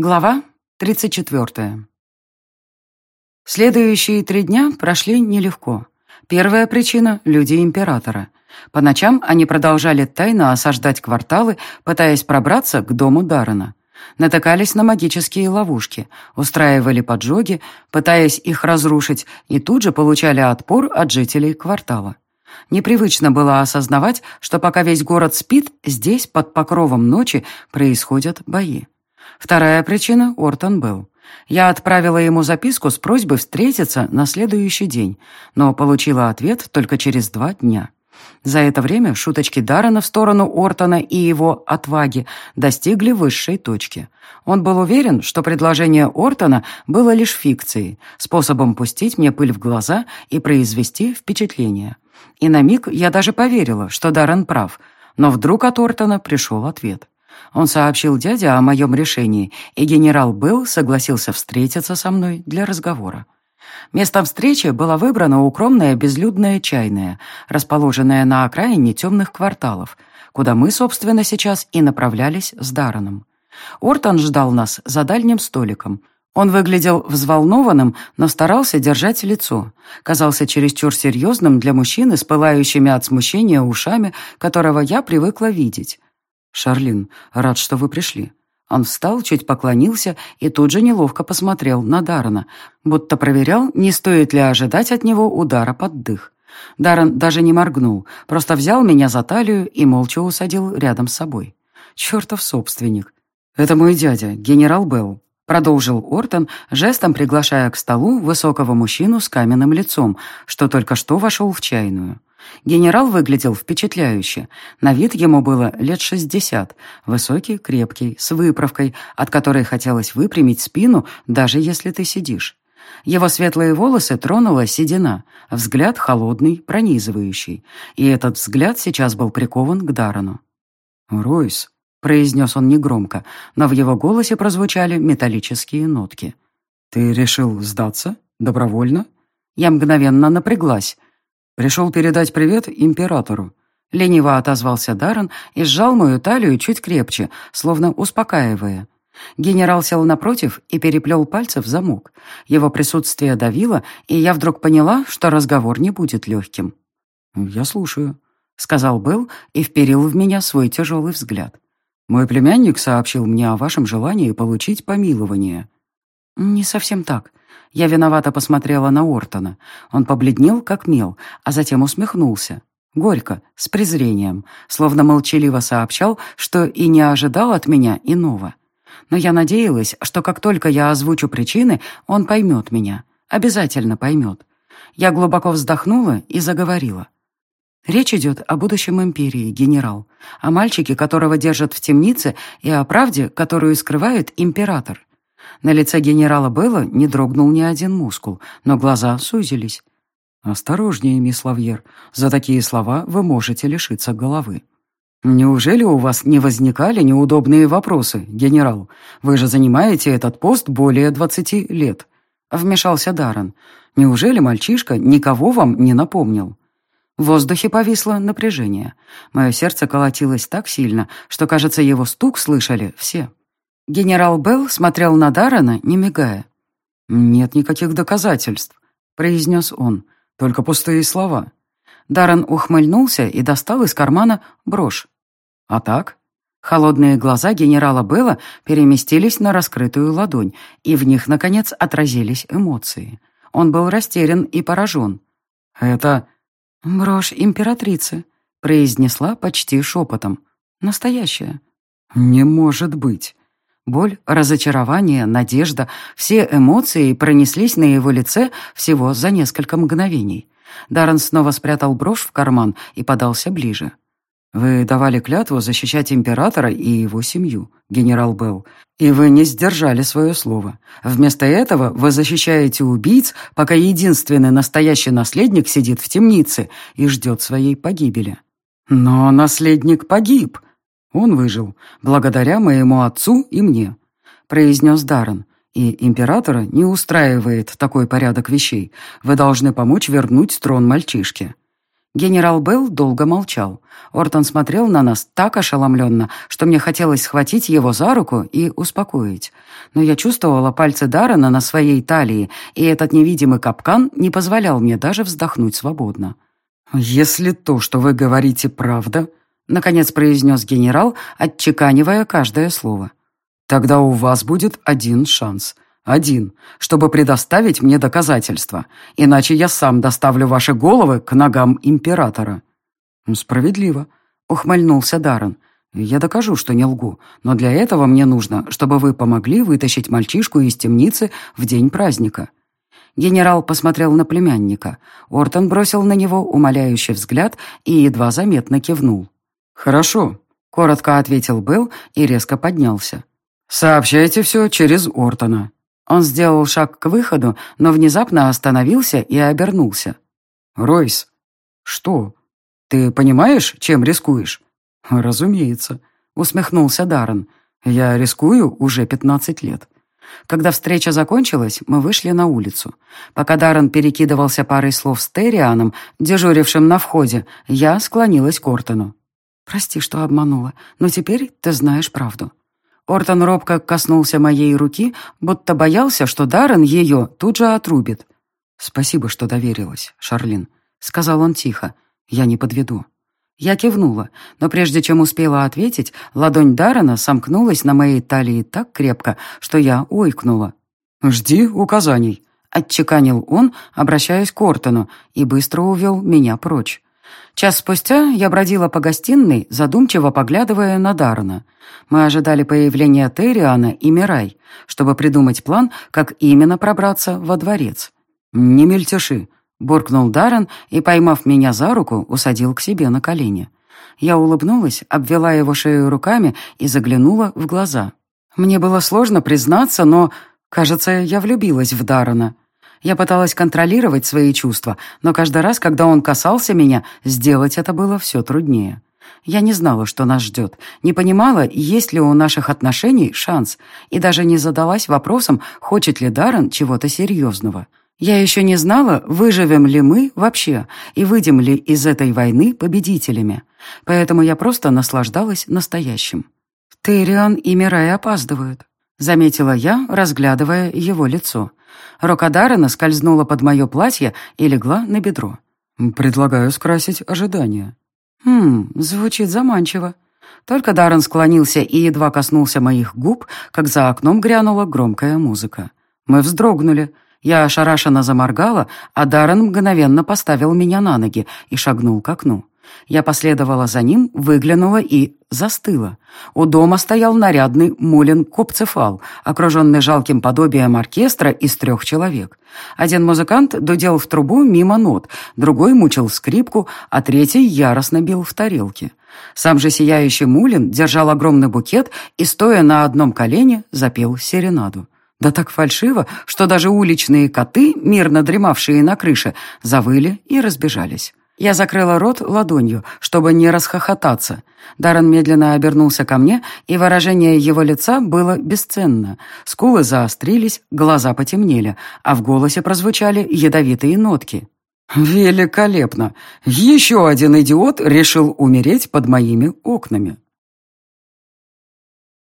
Глава 34. Следующие три дня прошли нелегко. Первая причина — люди императора. По ночам они продолжали тайно осаждать кварталы, пытаясь пробраться к дому Даррена. Натыкались на магические ловушки, устраивали поджоги, пытаясь их разрушить, и тут же получали отпор от жителей квартала. Непривычно было осознавать, что пока весь город спит, здесь, под покровом ночи, происходят бои. Вторая причина — Ортон был. Я отправила ему записку с просьбой встретиться на следующий день, но получила ответ только через два дня. За это время шуточки Даррена в сторону Ортона и его отваги достигли высшей точки. Он был уверен, что предложение Ортона было лишь фикцией, способом пустить мне пыль в глаза и произвести впечатление. И на миг я даже поверила, что Даррен прав, но вдруг от Ортона пришел ответ. Он сообщил дяде о моем решении, и генерал Белл согласился встретиться со мной для разговора. Местом встречи была выбрана укромная безлюдная чайная, расположенная на окраине темных кварталов, куда мы, собственно, сейчас и направлялись с Дарреном. Ортон ждал нас за дальним столиком. Он выглядел взволнованным, но старался держать лицо. Казался чересчур серьезным для мужчины с пылающими от смущения ушами, которого я привыкла видеть. «Шарлин, рад, что вы пришли». Он встал, чуть поклонился и тут же неловко посмотрел на Даррена, будто проверял, не стоит ли ожидать от него удара под дых. Даррен даже не моргнул, просто взял меня за талию и молча усадил рядом с собой. Чертов собственник. «Это мой дядя, генерал Белл», — продолжил Ортон, жестом приглашая к столу высокого мужчину с каменным лицом, что только что вошел в чайную. Генерал выглядел впечатляюще. На вид ему было лет шестьдесят. Высокий, крепкий, с выправкой, от которой хотелось выпрямить спину, даже если ты сидишь. Его светлые волосы тронула седина, взгляд холодный, пронизывающий. И этот взгляд сейчас был прикован к Дарану. «Ройс», — произнес он негромко, но в его голосе прозвучали металлические нотки. «Ты решил сдаться? Добровольно?» Я мгновенно напряглась. «Пришел передать привет императору». Лениво отозвался Даррен и сжал мою талию чуть крепче, словно успокаивая. Генерал сел напротив и переплел пальцы в замок. Его присутствие давило, и я вдруг поняла, что разговор не будет легким. «Я слушаю», — сказал Белл и вперил в меня свой тяжелый взгляд. «Мой племянник сообщил мне о вашем желании получить помилование». «Не совсем так. Я виновато посмотрела на Ортона. Он побледнел, как мел, а затем усмехнулся. Горько, с презрением, словно молчаливо сообщал, что и не ожидал от меня иного. Но я надеялась, что как только я озвучу причины, он поймет меня. Обязательно поймет. Я глубоко вздохнула и заговорила. Речь идет о будущем империи, генерал, о мальчике, которого держат в темнице, и о правде, которую скрывает император. На лице генерала Белла не дрогнул ни один мускул, но глаза сузились. «Осторожнее, мисс Лавьер. За такие слова вы можете лишиться головы». «Неужели у вас не возникали неудобные вопросы, генерал? Вы же занимаете этот пост более двадцати лет», — вмешался Даррен. «Неужели мальчишка никого вам не напомнил?» В воздухе повисло напряжение. Мое сердце колотилось так сильно, что, кажется, его стук слышали все. Генерал Белл смотрел на Даррена, не мигая. «Нет никаких доказательств», — произнес он, — «только пустые слова». Даррен ухмыльнулся и достал из кармана брошь. «А так?» Холодные глаза генерала Белла переместились на раскрытую ладонь, и в них, наконец, отразились эмоции. Он был растерян и поражен. «Это...» «Брошь императрицы», — произнесла почти шепотом. «Настоящая». «Не может быть». Боль, разочарование, надежда — все эмоции пронеслись на его лице всего за несколько мгновений. Даррен снова спрятал брошь в карман и подался ближе. «Вы давали клятву защищать императора и его семью, генерал Белл, и вы не сдержали свое слово. Вместо этого вы защищаете убийц, пока единственный настоящий наследник сидит в темнице и ждет своей погибели». «Но наследник погиб», он выжил, благодаря моему отцу и мне», — произнес Даррен. «И императора не устраивает такой порядок вещей. Вы должны помочь вернуть трон мальчишке». Генерал Белл долго молчал. Ортон смотрел на нас так ошеломленно, что мне хотелось схватить его за руку и успокоить. Но я чувствовала пальцы Даррена на своей талии, и этот невидимый капкан не позволял мне даже вздохнуть свободно. «Если то, что вы говорите, правда», — наконец произнес генерал, отчеканивая каждое слово, «тогда у вас будет один шанс — один, чтобы предоставить мне доказательства, иначе я сам доставлю ваши головы к ногам императора». «Справедливо», — ухмыльнулся Даррен. «Я докажу, что не лгу, но для этого мне нужно, чтобы вы помогли вытащить мальчишку из темницы в день праздника». Генерал посмотрел на племянника. Ортон бросил на него умоляющий взгляд и едва заметно кивнул. «Хорошо», — коротко ответил Белл и резко поднялся. «Сообщайте все через Ортона». Он сделал шаг к выходу, но внезапно остановился и обернулся. «Ройс, что? Ты понимаешь, чем рискуешь?» «Разумеется», — усмехнулся Даррен. «Я рискую уже пятнадцать лет». Когда встреча закончилась, мы вышли на улицу. Пока Даррен перекидывался парой слов с Террианом, дежурившим на входе, я склонилась к Ортону. «Прости, что обманула, но теперь ты знаешь правду». Ортон робко коснулся моей руки, будто боялся, что Даррен ее тут же отрубит. «Спасибо, что доверилась, Шарлин», — сказал он тихо. «Я не подведу». Я кивнула, но прежде чем успела ответить, ладонь Даррена сомкнулась на моей талии так крепко, что я ойкнула. «Жди указаний», — отчеканил он, обращаясь к Ортону, и быстро увел меня прочь. Час спустя я бродила по гостиной, задумчиво поглядывая на Дарна. Мы ожидали появления Терриана и Мирай, чтобы придумать план, как именно пробраться во дворец. «Не мельтеши», — буркнул Даррен и, поймав меня за руку, усадил к себе на колени. Я улыбнулась, обвела его шею руками и заглянула в глаза. Мне было сложно признаться, но, кажется, я влюбилась в Даррена. Я пыталась контролировать свои чувства, но каждый раз, когда он касался меня, сделать это было все труднее. Я не знала, что нас ждет, не понимала, есть ли у наших отношений шанс, и даже не задалась вопросом, хочет ли Даррен чего-то серьезного. Я еще не знала, выживем ли мы вообще и выйдем ли из этой войны победителями. Поэтому я просто наслаждалась настоящим. Тейриан и Мирай опаздывают. Заметила я, разглядывая его лицо. Рука Даррена скользнула под мое платье и легла на бедро. «Предлагаю скрасить ожидания». «Хм, звучит заманчиво». Только Даррен склонился и едва коснулся моих губ, как за окном грянула громкая музыка. Мы вздрогнули. Я ошарашенно заморгала, а Даррен мгновенно поставил меня на ноги и шагнул к окну. Я последовала за ним, выглянула и застыла. У дома стоял нарядный Мулин Копцефал, окруженный жалким подобием оркестра из трех человек. Один музыкант дудел в трубу мимо нот, другой мучил скрипку, а третий яростно бил в тарелке. Сам же сияющий Мулин держал огромный букет и, стоя на одном колене, запел серенаду. Да так фальшиво, что даже уличные коты, мирно дремавшие на крыше, завыли и разбежались. Я закрыла рот ладонью, чтобы не расхохотаться. Даррен медленно обернулся ко мне, и выражение его лица было бесценно. Скулы заострились, глаза потемнели, а в голосе прозвучали ядовитые нотки. «Великолепно! Еще один идиот решил умереть под моими окнами!»